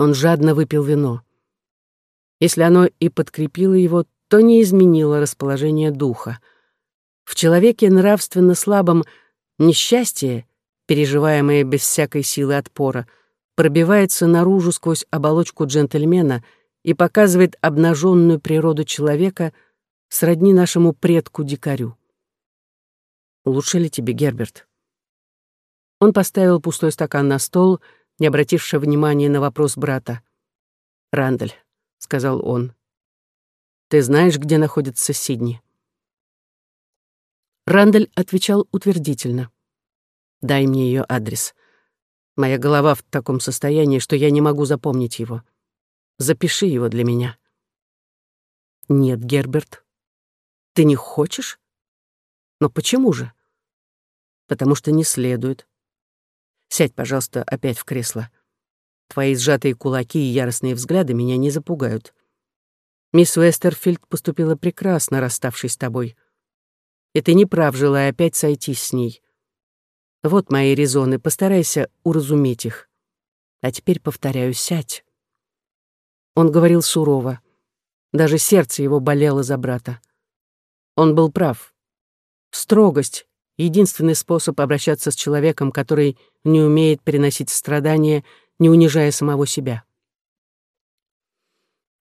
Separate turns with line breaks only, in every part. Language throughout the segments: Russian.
Он жадно выпил вино. Если оно и подкрепило его, то не изменило расположение духа. В человеке нравственно слабом несчастье, переживаемое без всякой силы отпора, пробивается наружу сквозь оболочку джентльмена и показывает обнаженную природу человека сродни нашему предку-дикарю. Лучше ли тебе, Герберт? Он поставил пустой стакан на стол, не обративши внимания на вопрос брата. «Рандаль», — сказал он, — «ты знаешь, где находится Сидни?» Рандаль отвечал утвердительно. «Дай мне ее адрес. Моя голова в таком состоянии, что я не могу запомнить его. Запиши его для меня». «Нет, Герберт. Ты не хочешь? Но почему же?» «Потому что не следует. Сядь, пожалуйста, опять в кресло. Твои сжатые кулаки и яростные взгляды меня не запугают. Мисс Уэстерфилд поступила прекрасно, расставшись с тобой. И ты не прав, желая опять сойтись с ней. Вот мои резоны, постарайся уразуметь их. А теперь повторяю, сядь. Он говорил сурово. Даже сердце его болело за брата. Он был прав. Строгость единственный способ обращаться с человеком, который не умеет переносить страдания, не унижая самого себя.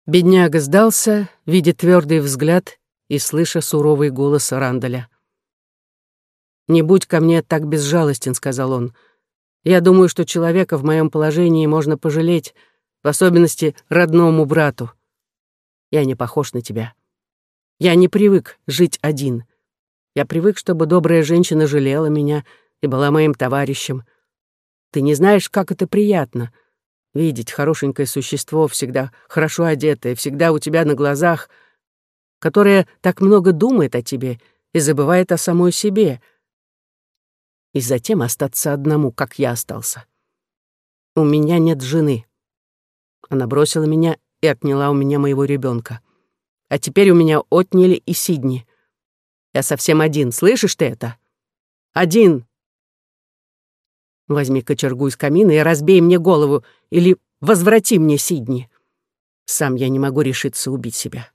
Бедняга сдался, видя твердый взгляд и слыша суровый голос Рандаля. «Не будь ко мне так безжалостен», — сказал он. «Я думаю, что человека в моем положении можно пожалеть, в особенности родному брату. Я не похож на тебя. Я не привык жить один. Я привык, чтобы добрая женщина жалела меня и была моим товарищем. Ты не знаешь, как это приятно — видеть хорошенькое существо, всегда хорошо одетое, всегда у тебя на глазах, которое так много думает о тебе и забывает о самой себе, и затем остаться одному, как я остался. У меня нет жены. Она бросила меня и отняла у меня моего ребенка. А теперь у меня отняли и Сидни. Я совсем один, слышишь ты это? Один. Возьми кочергу из камина и разбей мне голову, или возврати мне Сидни. Сам я не могу решиться убить себя.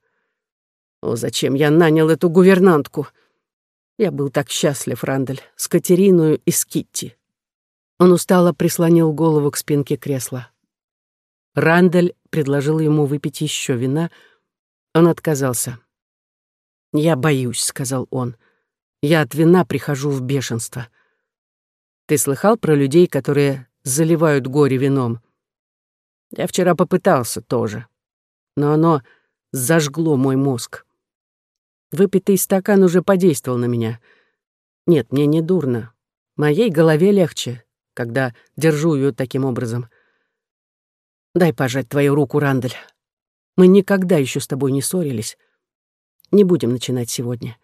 О, зачем я нанял эту гувернантку? Я был так счастлив, Рандель, с Катериной и с Китти. Он устало прислонил голову к спинке кресла. Рандель предложил ему выпить еще вина. Он отказался. «Я боюсь», — сказал он. «Я от вина прихожу в бешенство». «Ты слыхал про людей, которые заливают горе вином?» «Я вчера попытался тоже, но оно зажгло мой мозг. Выпитый стакан уже подействовал на меня. Нет, мне не дурно. Моей голове легче, когда держу ее таким образом. Дай пожать твою руку, Рандель. Мы никогда еще с тобой не ссорились. Не будем начинать сегодня.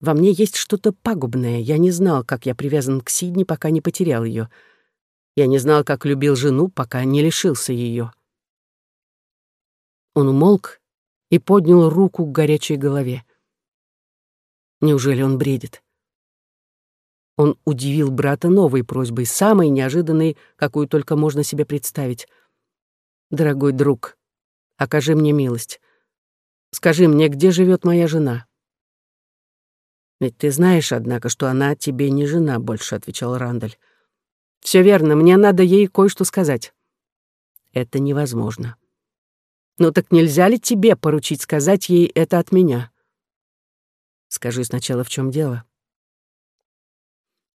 Во мне есть что-то пагубное. Я не знал, как я привязан к Сидни, пока не потерял ее. Я не знал, как любил жену, пока не лишился ее. Он умолк и поднял руку к горячей голове. Неужели он бредит? Он удивил брата новой просьбой, самой неожиданной, какую только можно себе представить. «Дорогой друг, окажи мне милость. Скажи мне, где живет моя жена?» «Ведь ты знаешь, однако, что она тебе не жена больше», — отвечал Рандаль. «Все верно, мне надо ей кое-что сказать». «Это невозможно». «Ну так нельзя ли тебе поручить сказать ей это от меня?» «Скажи сначала, в чем дело».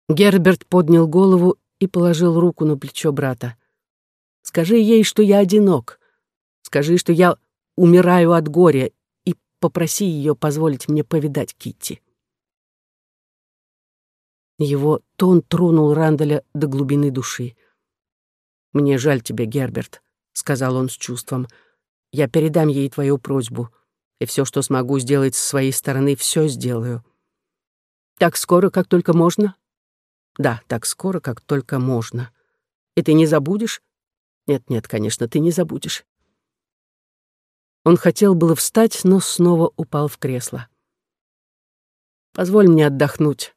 Герберт поднял голову и положил руку на плечо брата. «Скажи ей, что я одинок. Скажи, что я умираю от горя попроси ее позволить мне повидать Китти. Его тон тронул Рандаля до глубины души. «Мне жаль тебя, Герберт», — сказал он с чувством. «Я передам ей твою просьбу, и все, что смогу сделать с своей стороны, все сделаю». «Так скоро, как только можно?» «Да, так скоро, как только можно. И ты не забудешь?» «Нет-нет, конечно, ты не забудешь. Он хотел было встать, но снова упал в кресло. «Позволь мне отдохнуть»,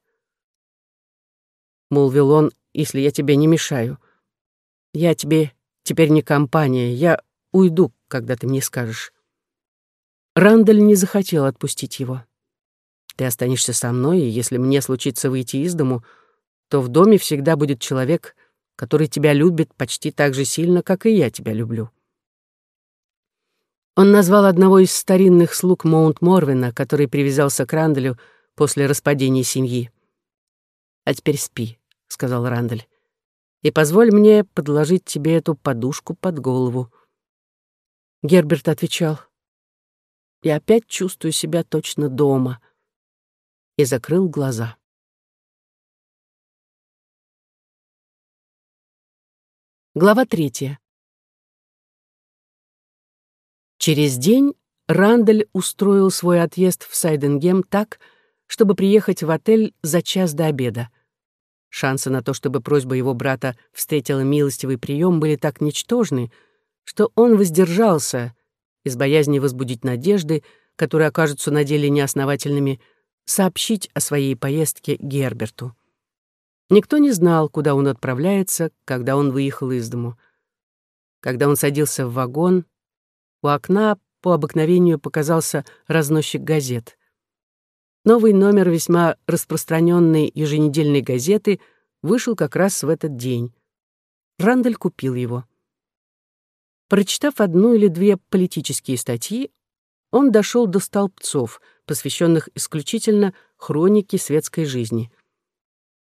— молвил он, — «если я тебе не мешаю. Я тебе Теперь не компания. Я уйду, когда ты мне скажешь». Рандаль не захотел отпустить его. «Ты останешься со мной, и если мне случится выйти из дому, то в доме всегда будет человек, который тебя любит почти так же сильно, как и я тебя люблю». Он назвал одного из старинных слуг Моунт-Морвина, который привязался к Рандалю после распадения семьи. «А теперь спи», — сказал Рандаль, — «и позволь мне подложить тебе эту подушку под голову». Герберт отвечал, «Я опять чувствую себя точно дома», и закрыл глаза. Глава третья. Через день Рандаль устроил свой отъезд в Сайденгем так, чтобы приехать в отель за час до обеда. Шансы на то, чтобы просьба его брата встретила милостивый прием, были так ничтожны, что он воздержался, из боязни возбудить надежды, которые окажутся на деле неосновательными, сообщить о своей поездке Герберту. Никто не знал, куда он отправляется, когда он выехал из дому. Когда он садился в вагон, у окна по обыкновению показался разносчик газет. Новый номер весьма распространенной еженедельной газеты вышел как раз в этот день. Рандель купил его. Прочитав одну или две политические статьи, он дошел до столбцов, посвященных исключительно хронике светской жизни.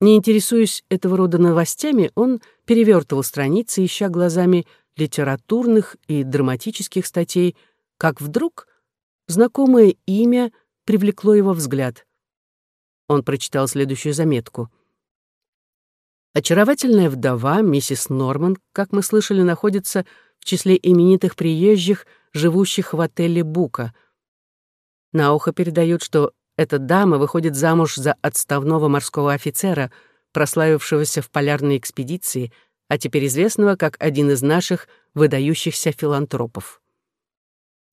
Не интересуясь этого рода новостями, он перевертывал страницы, ища глазами литературных и драматических статей, как вдруг знакомое имя привлекло его взгляд. Он прочитал следующую заметку. Очаровательная вдова, миссис Норман, как мы слышали, находится в числе именитых приезжих, живущих в отеле «Бука». На ухо передают, что эта дама выходит замуж за отставного морского офицера, прославившегося в полярной экспедиции — а теперь известного как один из наших выдающихся филантропов.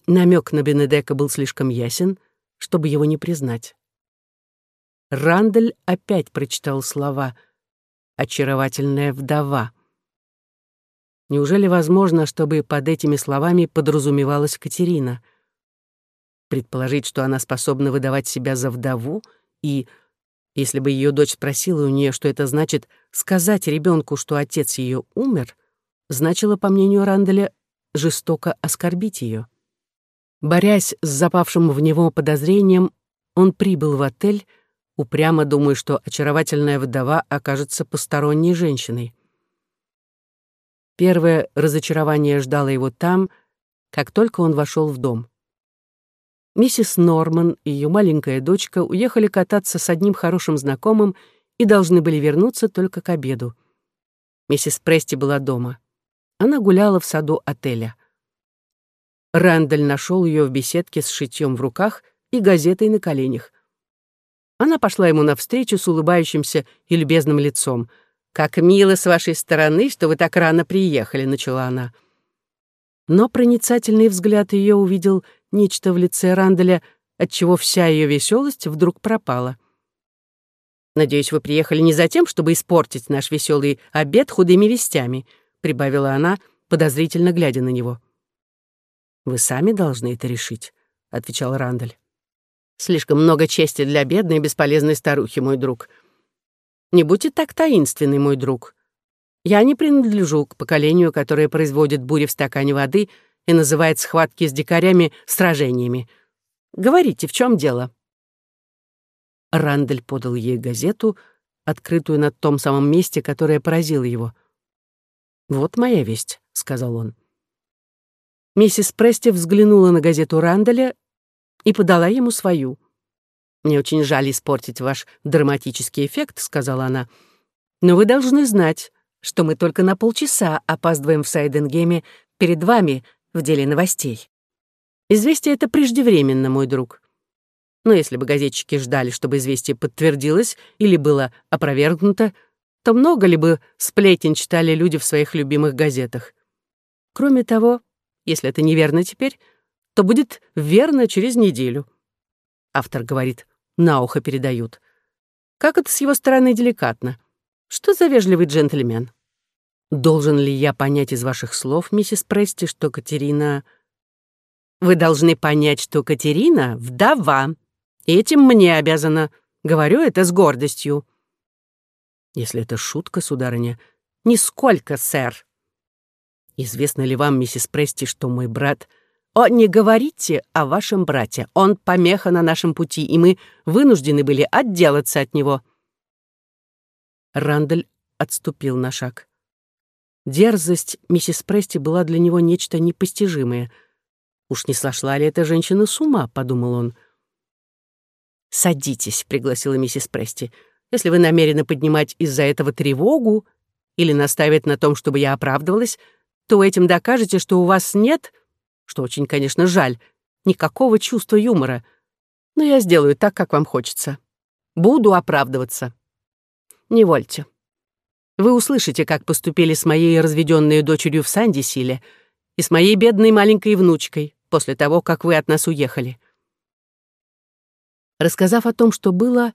Намек на Бенедека был слишком ясен, чтобы его не признать. Рандель опять прочитал слова «очаровательная вдова». Неужели возможно, чтобы под этими словами подразумевалась Катерина? Предположить, что она способна выдавать себя за вдову и если бы ее дочь спросила у нее, что это значит сказать ребенку, что отец ее умер, значило, по мнению Ранделя, жестоко оскорбить ее. Борясь с запавшим в него подозрением, он прибыл в отель, упрямо думая, что очаровательная вдова окажется посторонней женщиной. Первое разочарование ждало его там, как только он вошел в дом. Миссис Норман и ее маленькая дочка уехали кататься с одним хорошим знакомым и должны были вернуться только к обеду. Миссис Прести была дома. Она гуляла в саду отеля. Рэндаль нашел ее в беседке с шитьем в руках и газетой на коленях. Она пошла ему навстречу с улыбающимся и любезным лицом. «Как мило с вашей стороны, что вы так рано приехали», — начала она. Но проницательный взгляд ее увидел нечто в лице Ранделя, отчего вся ее веселость вдруг пропала. «Надеюсь, вы приехали не за тем, чтобы испортить наш веселый обед худыми вестями», прибавила она, подозрительно глядя на него. «Вы сами должны это решить», — отвечал Рандаль. «Слишком много чести для бедной и бесполезной старухи, мой друг. Не будьте так таинственный, мой друг. Я не принадлежу к поколению, которое производит бури в стакане воды и называет схватки с дикарями сражениями. Говорите, в чем дело?» Рандель подал ей газету, открытую на том самом месте, которое поразило его. «Вот моя весть», — сказал он. Миссис Прести взглянула на газету Ранделя и подала ему свою. «Мне очень жаль испортить ваш драматический эффект», — сказала она. «Но вы должны знать, что мы только на полчаса опаздываем в Сайденгеме перед вами в деле новостей. Известие это преждевременно, мой друг. Но если бы газетчики ждали, чтобы известие подтвердилось или было опровергнуто, то много ли бы сплетен читали люди в своих любимых газетах? Кроме того, если это неверно теперь, то будет верно через неделю. Автор говорит, на ухо передают. Как это с его стороны деликатно? Что за вежливый джентльмен? Должен ли я понять из ваших слов, миссис Прести, что Катерина... Вы должны понять, что Катерина — вдова, и этим мне обязана. Говорю это с гордостью. Если это шутка, сударыня, нисколько, сэр. Известно ли вам, миссис Прести, что мой брат... О, не говорите о вашем брате. Он помеха на нашем пути, и мы вынуждены были отделаться от него. Рандаль отступил на шаг. Дерзость миссис Прести была для него нечто непостижимое. «Уж не сошла ли эта женщина с ума?» — подумал он. «Садитесь», — пригласила миссис Прести. «Если вы намерены поднимать из-за этого тревогу или наставить на том, чтобы я оправдывалась, то этим докажете, что у вас нет, что очень, конечно, жаль, никакого чувства юмора. Но я сделаю так, как вам хочется. Буду оправдываться. Не вольте. Вы услышите, как поступили с моей разведенной дочерью в Сандисиле и с моей бедной маленькой внучкой после того, как вы от нас уехали. Рассказав о том, что было,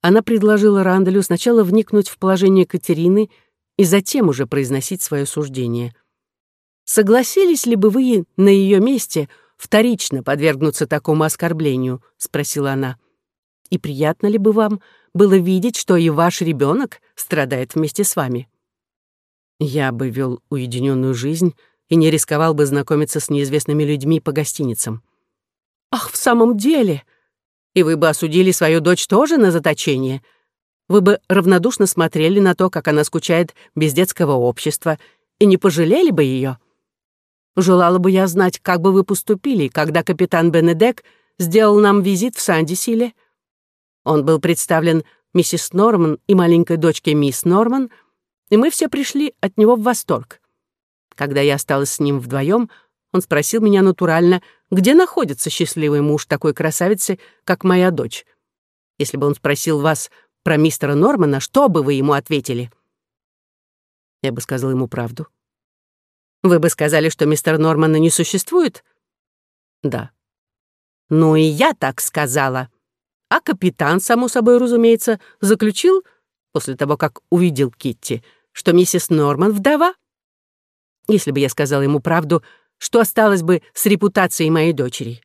она предложила Рандалю сначала вникнуть в положение Катерины и затем уже произносить свое суждение. «Согласились ли бы вы на ее месте вторично подвергнуться такому оскорблению?» — спросила она. «И приятно ли бы вам было видеть, что и ваш ребенок страдает вместе с вами?» Я бы вел уединенную жизнь и не рисковал бы знакомиться с неизвестными людьми по гостиницам. «Ах, в самом деле!» И вы бы осудили свою дочь тоже на заточение? Вы бы равнодушно смотрели на то, как она скучает без детского общества, и не пожалели бы ее? Желала бы я знать, как бы вы поступили, когда капитан Бенедек сделал нам визит в Сандисиле. Он был представлен миссис Норман и маленькой дочке мисс Норман, и мы все пришли от него в восторг. Когда я осталась с ним вдвоем, он спросил меня натурально, где находится счастливый муж такой красавицы, как моя дочь. Если бы он спросил вас про мистера Нормана, что бы вы ему ответили? Я бы сказал ему правду. Вы бы сказали, что мистер Нормана не существует? Да. Ну и я так сказала. А капитан, само собой разумеется, заключил, после того, как увидел Китти, что миссис Норман вдова. Если бы я сказала ему правду, что осталось бы с репутацией моей дочери.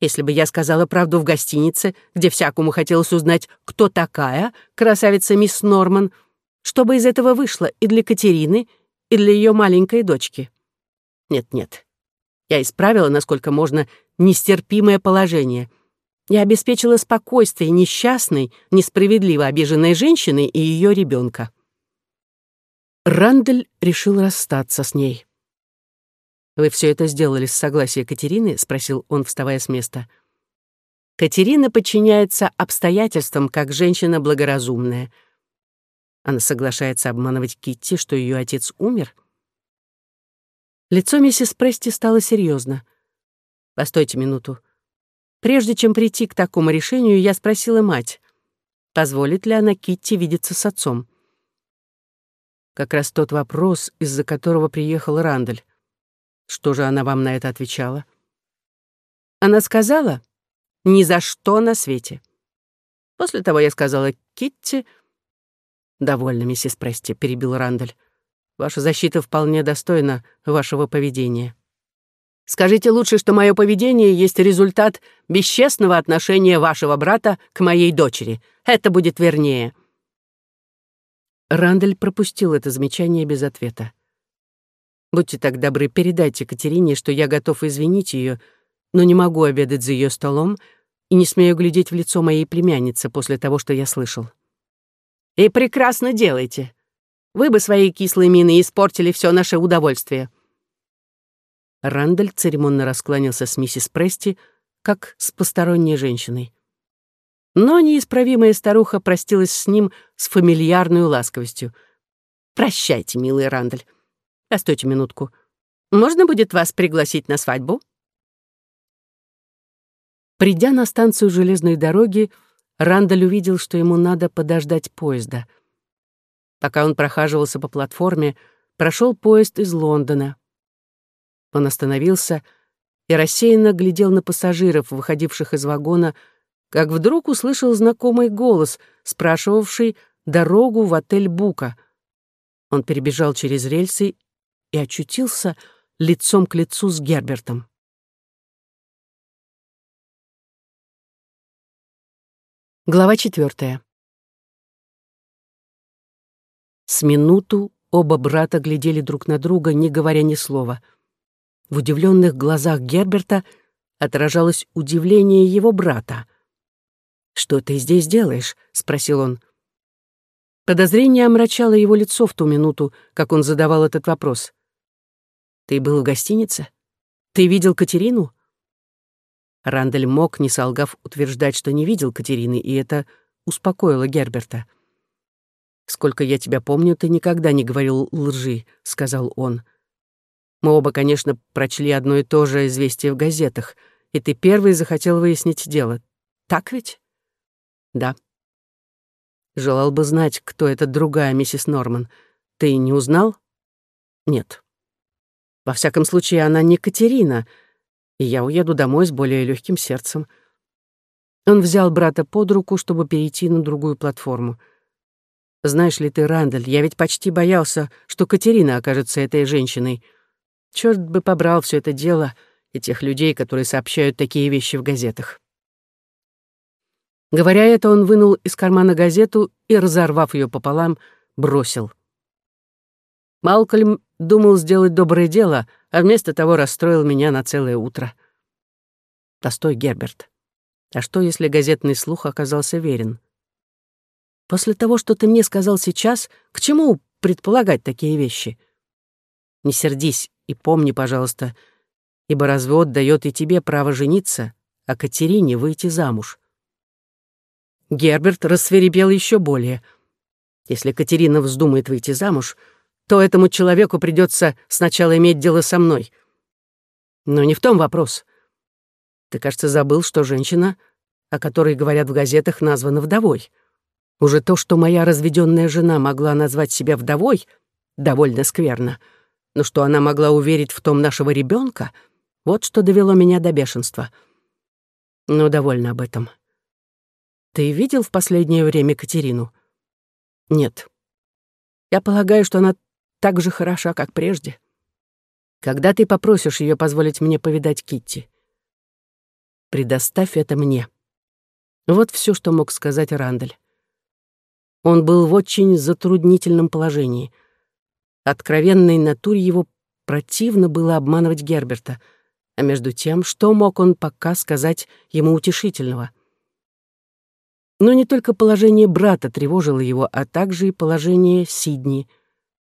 Если бы я сказала правду в гостинице, где всякому хотелось узнать, кто такая красавица мисс Норман, что бы из этого вышло и для Катерины, и для ее маленькой дочки. Нет-нет. Я исправила, насколько можно, нестерпимое положение. Я обеспечила спокойствие несчастной, несправедливо обиженной женщины и ее ребенка. Рандель решил расстаться с ней. «Вы все это сделали с согласия Катерины?» — спросил он, вставая с места. «Катерина подчиняется обстоятельствам, как женщина благоразумная. Она соглашается обманывать Китти, что ее отец умер?» Лицо миссис Прести стало серьезно. «Постойте минуту. Прежде чем прийти к такому решению, я спросила мать, позволит ли она Китти видеться с отцом. Как раз тот вопрос, из-за которого приехал Рандаль. Что же она вам на это отвечала? Она сказала, ни за что на свете. После того я сказала Китти... «Довольно, миссис Прести», — перебил Рандаль. «Ваша защита вполне достойна вашего поведения. Скажите лучше, что мое поведение есть результат бесчестного отношения вашего брата к моей дочери. Это будет вернее». Рандаль пропустил это замечание без ответа. Будьте так добры, передайте Катерине, что я готов извинить ее, но не могу обедать за ее столом и не смею глядеть в лицо моей племянницы после того, что я слышал. И прекрасно делаете. Вы бы своей кислой миной испортили все наше удовольствие. Рандаль церемонно раскланялся с миссис Прести, как с посторонней женщиной. Но неисправимая старуха простилась с ним с фамильярной ласковостью. «Прощайте, милый Рандаль. Постойте минутку. Можно будет вас пригласить на свадьбу?» Придя на станцию железной дороги, Рандаль увидел, что ему надо подождать поезда. Пока он прохаживался по платформе, прошел поезд из Лондона. Он остановился и рассеянно глядел на пассажиров, выходивших из вагона, как вдруг услышал знакомый голос, спрашивавший дорогу в отель Бука — Он перебежал через рельсы и очутился лицом к лицу с Гербертом. Глава четвертая. С минуту оба брата глядели друг на друга, не говоря ни слова. В удивленных глазах Герберта отражалось удивление его брата. «Что ты здесь делаешь?» — спросил он. Подозрение омрачало его лицо в ту минуту, как он задавал этот вопрос. «Ты был в гостинице? Ты видел Катерину?» Рандель мог, не солгав, утверждать, что не видел Катерины, и это успокоило Герберта. «Сколько я тебя помню, ты никогда не говорил лжи», — сказал он. «Мы оба, конечно, прочли одно и то же известие в газетах, и ты первый захотел выяснить дело. Так ведь?» «Да». «Желал бы знать, кто эта другая миссис Норман. Ты не узнал?» «Нет». «Во всяком случае, она не Катерина, и я уеду домой с более легким сердцем». Он взял брата под руку, чтобы перейти на другую платформу. Знаешь ли ты, Рандаль, я ведь почти боялся, что Катерина окажется этой женщиной. Черт бы побрал все это дело и тех людей, которые сообщают такие вещи в газетах. Говоря это, он вынул из кармана газету и, разорвав ее пополам, бросил. Малкольм думал сделать доброе дело, а вместо того расстроил меня на целое утро. Постой, Герберт. А что, если газетный слух оказался верен? После того, что ты мне сказал сейчас, к чему предполагать такие вещи? Не сердись и помни, пожалуйста, ибо развод дает и тебе право жениться, а Катерине выйти замуж. Герберт рассверепел еще более. Если Катерина вздумает выйти замуж, то этому человеку придется сначала иметь дело со мной. Но не в том вопрос. Ты, кажется, забыл, что женщина, о которой говорят в газетах, названа вдовой. Уже то, что моя разведенная жена могла назвать себя вдовой, довольно скверно. Но что она могла уверить в том нашего ребенка, вот что довело меня до бешенства. Но довольно об этом. Ты видел в последнее время Катерину? Нет. Я полагаю, что она так же хороша, как прежде. Когда ты попросишь ее позволить мне повидать Китти? Предоставь это мне. Вот все, что мог сказать Рандаль. Он был в очень затруднительном положении. Откровенной натуре его противно было обманывать Герберта, а между тем, что мог он пока сказать ему утешительного? Но не только положение брата тревожило его, а также и положение Сидни.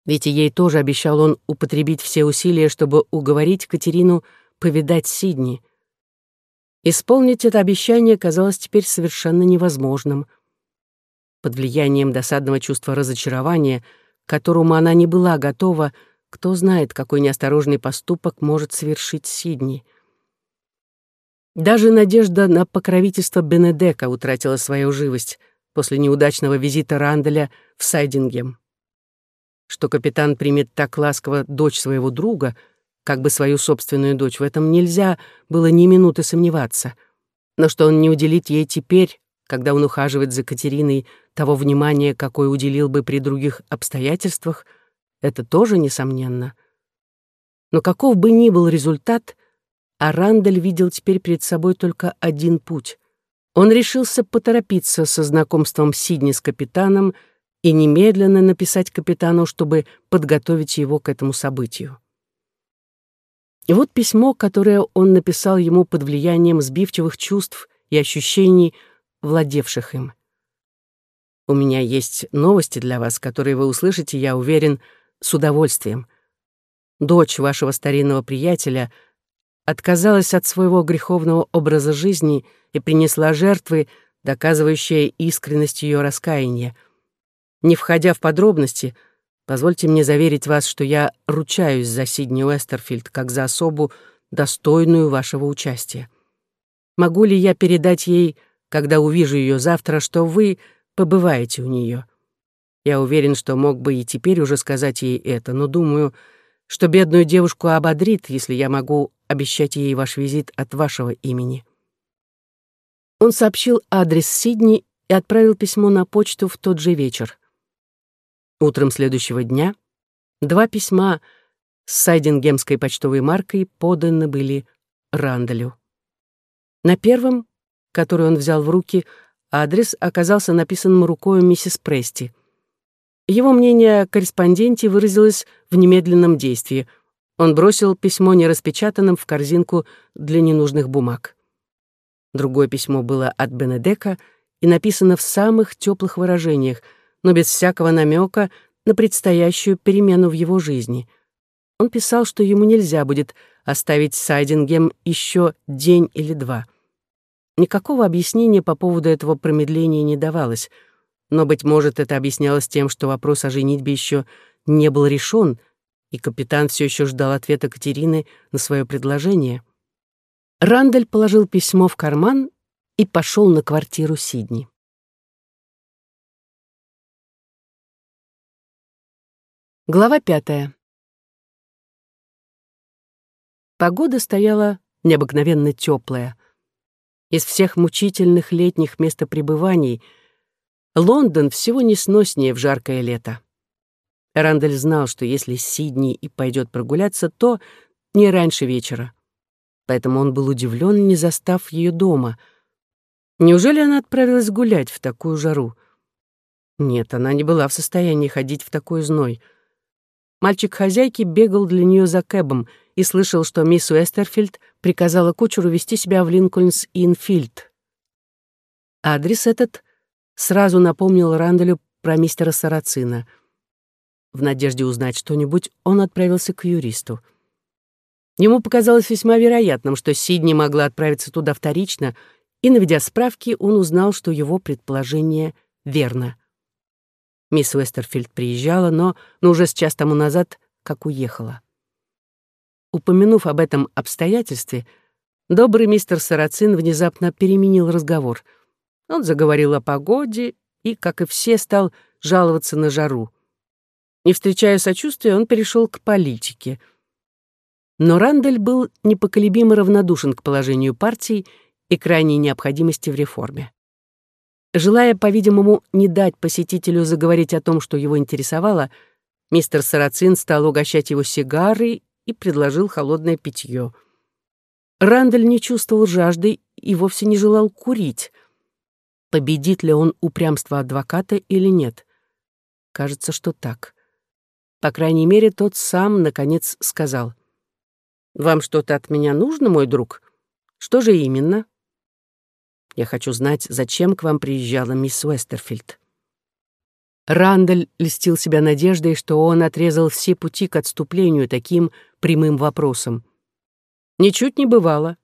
Ведь и ей тоже обещал он употребить все усилия, чтобы уговорить Катерину повидать Сидни. Исполнить это обещание казалось теперь совершенно невозможным — под влиянием досадного чувства разочарования, которому она не была готова, кто знает, какой неосторожный поступок может совершить Сидни. Даже надежда на покровительство Бенедека утратила свою живость после неудачного визита Ранделя в Сайдингем. Что капитан примет так ласково дочь своего друга, как бы свою собственную дочь, в этом нельзя было ни минуты сомневаться. Но что он не уделит ей теперь, когда он ухаживает за Катериной, того внимания, какое уделил бы при других обстоятельствах, это тоже несомненно. Но каков бы ни был результат, Арандель видел теперь перед собой только один путь. Он решился поторопиться со знакомством Сидни с капитаном и немедленно написать капитану, чтобы подготовить его к этому событию. И вот письмо, которое он написал ему под влиянием сбивчивых чувств и ощущений, владевших им. У меня есть новости для вас, которые вы услышите, я уверен, с удовольствием. Дочь вашего старинного приятеля отказалась от своего греховного образа жизни и принесла жертвы, доказывающие искренность ее раскаяния. Не входя в подробности, позвольте мне заверить вас, что я ручаюсь за Сидни Уэстерфилд как за особу, достойную вашего участия. Могу ли я передать ей когда увижу ее завтра, что вы побываете у нее. Я уверен, что мог бы и теперь уже сказать ей это, но думаю, что бедную девушку ободрит, если я могу обещать ей ваш визит от вашего имени». Он сообщил адрес Сидни и отправил письмо на почту в тот же вечер. Утром следующего дня, Два письма с сайдингемской почтовой маркой поданы были Рандалю. На первом, который он взял в руки, адрес оказался написанным рукой миссис Прести. Его мнение о корреспонденте выразилось в немедленном действии. Он бросил письмо нераспечатанным в корзинку для ненужных бумаг. Другое письмо было от Бенедека и написано в самых теплых выражениях, но без всякого намека на предстоящую перемену в его жизни. Он писал, что ему нельзя будет оставить Сайдингем еще день или два. Никакого объяснения по поводу этого промедления не давалось, но, быть может, это объяснялось тем, что вопрос о женитьбе еще не был решен, и капитан все еще ждал ответа Катерины на свое предложение. Рандаль положил письмо в карман и пошел на квартиру Сидни. Глава пятая. Погода стояла необыкновенно теплая. Из всех мучительных летних местопребываний Лондон всего несноснее в жаркое лето. Рандаль знал, что если Сидни и пойдет прогуляться, то не раньше вечера. Поэтому он был удивлен, не застав ее дома. Неужели она отправилась гулять в такую жару? Нет, она не была в состоянии ходить в такой зной — Мальчик хозяйки бегал для нее за кэбом и слышал, что мисс Уэстерфилд приказала кучеру вести себя в Линкольнс-Инфилд. Адрес этот сразу напомнил Рандалю про мистера Сарацина. В надежде узнать что-нибудь, он отправился к юристу. Ему показалось весьма вероятным, что Сидни могла отправиться туда вторично, и, наведя справки, он узнал, что его предположение верно. Мисс Уэстерфилд приезжала, но, но уже с час тому назад как уехала. Упомянув об этом обстоятельстве, добрый мистер Сарацин внезапно переменил разговор. Он заговорил о погоде и, как и все, стал жаловаться на жару. Не встречая сочувствия, он перешел к политике. Но Рандель был непоколебимо равнодушен к положению партии и крайней необходимости в реформе. Желая, по-видимому, не дать посетителю заговорить о том, что его интересовало, мистер Сарацин стал угощать его сигарой и предложил холодное питье. Рандаль не чувствовал жажды и вовсе не желал курить. Победит ли он упрямство адвоката или нет? Кажется, что так. По крайней мере, тот сам, наконец, сказал. «Вам что-то от меня нужно, мой друг? Что же именно?» Я хочу знать, зачем к вам приезжала мисс Уэстерфилд». Рандаль льстил себя надеждой, что он отрезал все пути к отступлению таким прямым вопросом. Ничуть не бывало.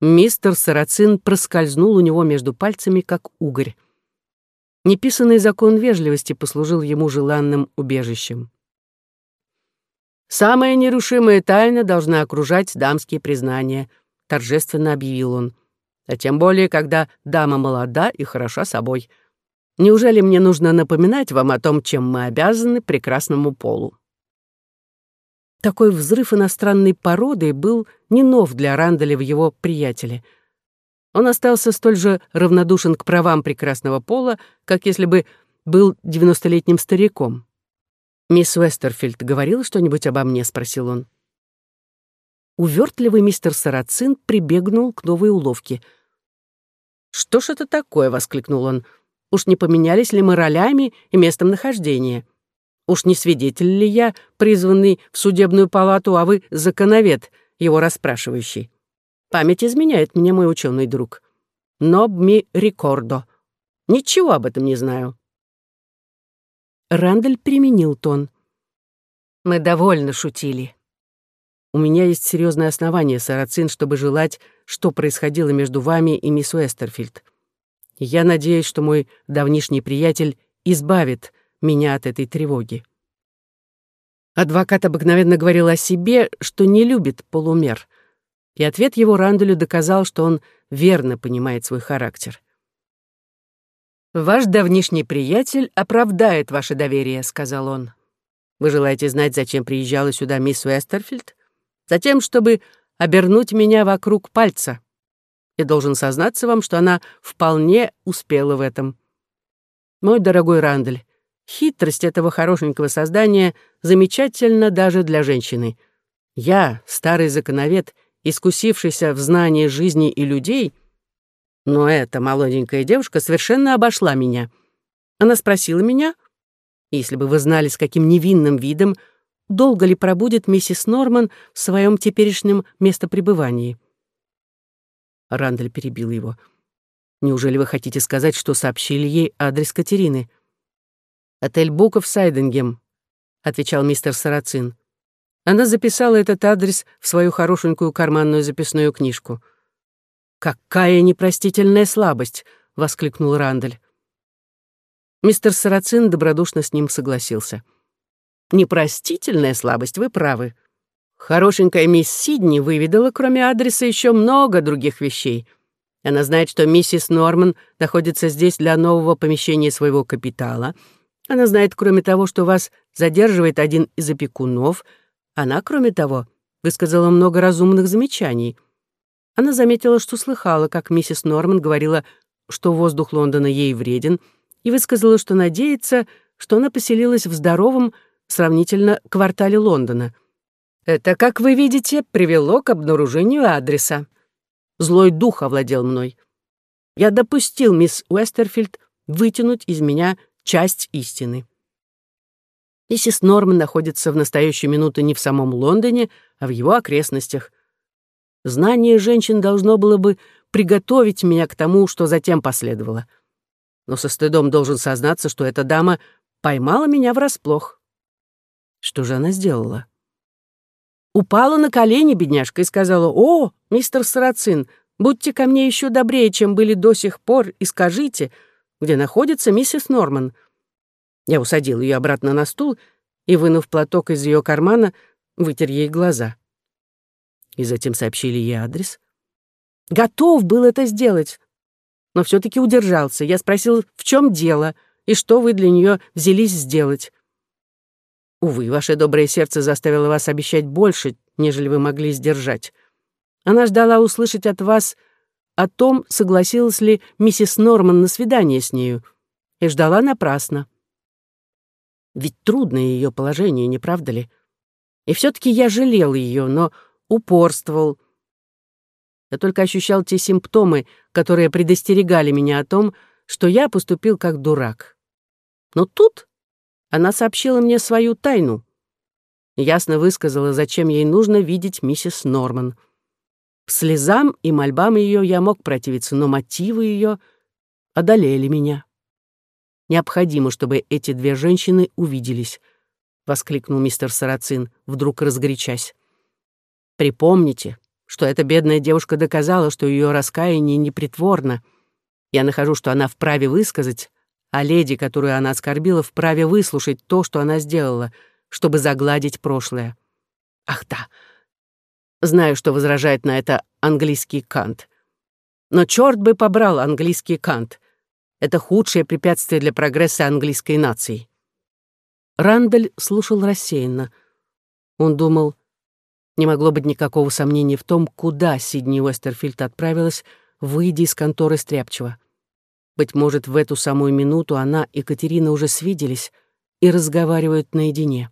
Мистер Сарацин проскользнул у него между пальцами, как угорь. Неписанный закон вежливости послужил ему желанным убежищем. «Самая нерушимая тайна должна окружать дамские признания», — торжественно объявил он а тем более, когда дама молода и хороша собой. Неужели мне нужно напоминать вам о том, чем мы обязаны прекрасному полу?» Такой взрыв иностранной породы был не нов для Рандаля в его приятеле. Он остался столь же равнодушен к правам прекрасного пола, как если бы был девяностолетним стариком. «Мисс Уэстерфилд говорила что-нибудь обо мне?» — спросил он увертливый мистер Сарацин прибегнул к новой уловке. «Что ж это такое?» — воскликнул он. «Уж не поменялись ли мы ролями и местом нахождения? Уж не свидетель ли я, призванный в судебную палату, а вы законовед, его расспрашивающий? Память изменяет мне, мой ученый друг. Ноб ми рекордо. Ничего об этом не знаю». Рандель применил тон. «Мы довольно шутили. У меня есть серьезное основание, Сарацин, чтобы желать, что происходило между вами и мисс Уэстерфилд. Я надеюсь, что мой давнишний приятель избавит меня от этой тревоги. Адвокат обыкновенно говорил о себе, что не любит полумер, и ответ его Рандулю доказал, что он верно понимает свой характер. «Ваш давнишний приятель оправдает ваше доверие», — сказал он. «Вы желаете знать, зачем приезжала сюда мисс Уэстерфилд?» Затем, чтобы обернуть меня вокруг пальца. Я должен сознаться вам, что она вполне успела в этом. Мой дорогой Рандель, Хитрость этого хорошенького создания замечательна даже для женщины. Я, старый законовед, искусившийся в знании жизни и людей, но эта молоденькая девушка совершенно обошла меня. Она спросила меня, если бы вы знали, с каким невинным видом, долго ли пробудет миссис Норман в своем теперешнем местопребывании. Рандаль перебил его. «Неужели вы хотите сказать, что сообщили ей адрес Катерины?» «Отель Буков Сайдингем», — отвечал мистер Сарацин. Она записала этот адрес в свою хорошенькую карманную записную книжку. «Какая непростительная слабость!» — воскликнул Рандаль. Мистер Сарацин добродушно с ним согласился. «Непростительная слабость, вы правы. Хорошенькая мисс Сидни выведала, кроме адреса, еще много других вещей. Она знает, что миссис Норман находится здесь для нового помещения своего капитала. Она знает, кроме того, что вас задерживает один из опекунов. Она, кроме того, высказала много разумных замечаний. Она заметила, что слыхала, как миссис Норман говорила, что воздух Лондона ей вреден, и высказала, что надеется, что она поселилась в здоровом, сравнительно, квартале Лондона — это, как вы видите, привело к обнаружению адреса. Злой дух овладел мной. Я допустил мисс Уэстерфилд вытянуть из меня часть истины. Миссис Норман находится в настоящую минуту не в самом Лондоне, а в его окрестностях. Знание женщин должно было бы приготовить меня к тому, что затем последовало. Но со стыдом должен сознаться, что эта дама поймала меня врасплох. Что же она сделала? упала на колени, бедняжка, и сказала, «О, мистер Сарацин, будьте ко мне еще добрее, чем были до сих пор, и скажите, где находится миссис Норман». Я усадил ее обратно на стул и, вынув платок из ее кармана, вытер ей глаза. И затем сообщили ей адрес. Готов был это сделать, но все таки удержался. Я спросил, в чем дело и что вы для нее взялись сделать. Увы, ваше доброе сердце заставило вас обещать больше, нежели вы могли сдержать. Она ждала услышать от вас о том, согласилась ли миссис Норман на свидание с нею, и ждала напрасно. Ведь трудное ее положение, не правда ли? И все таки я жалел ее, но упорствовал. Я только ощущал те симптомы, которые предостерегали меня о том, что я поступил как дурак. Но тут она сообщила мне свою тайну. Ясно высказала, зачем ей нужно видеть миссис Норман. Слезам и мольбам ее я мог противиться, но мотивы ее одолели меня. Необходимо, чтобы эти две женщины увиделись, — воскликнул мистер Сарацин, вдруг разгорячась. Припомните, что эта бедная девушка доказала, что ее раскаяние непритворно. Я нахожу, что она вправе высказать, а леди, которую она оскорбила, вправе выслушать то, что она сделала, чтобы загладить прошлое. Ах да, знаю, что возражает на это английский кант. Но черт бы побрал английский кант. Это худшее препятствие для прогресса английской нации. Рандаль слушал рассеянно. Он думал, не могло быть никакого сомнения в том, куда Сидни Уэстерфилд отправилась, выйдя из конторы Стряпчего. Быть может, в эту самую минуту она и Катерина уже свиделись и разговаривают наедине.